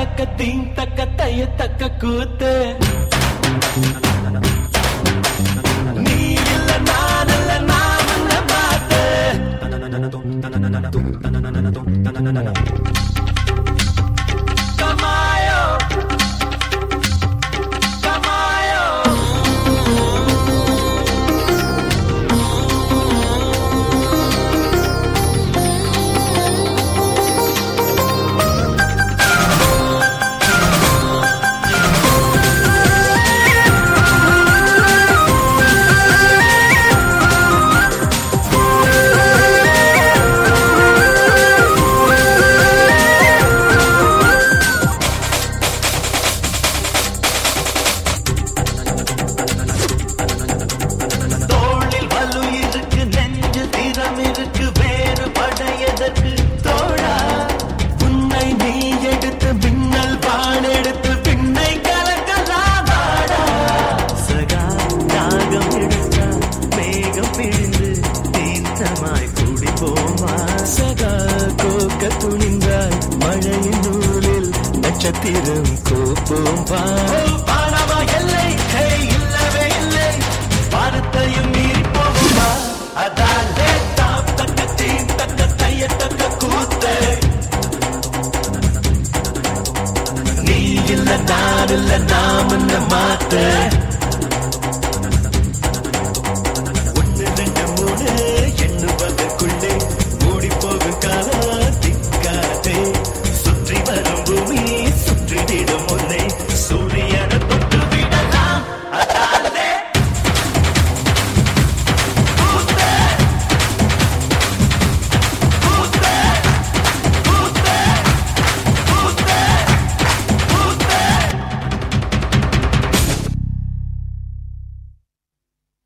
தக்க தீங் தக்க தைய தக்க கூத்து. நீ இல்ல நான் இல்ல நான் இல்ல பாத்து நட்சத்திரம் கோப்போம் பானவா எல்லை? இல்லவே இல்லை. வானத்தையும் மீறி போகுமா அதான் தாம் தக்க தீம் தக்க தைய தக்க கூத்து. நீ இல்ல நான் இல்ல நாம் என்ன மாத்து? ஒன்று ரெண்டு மூணு எண்ணுவதற்குள்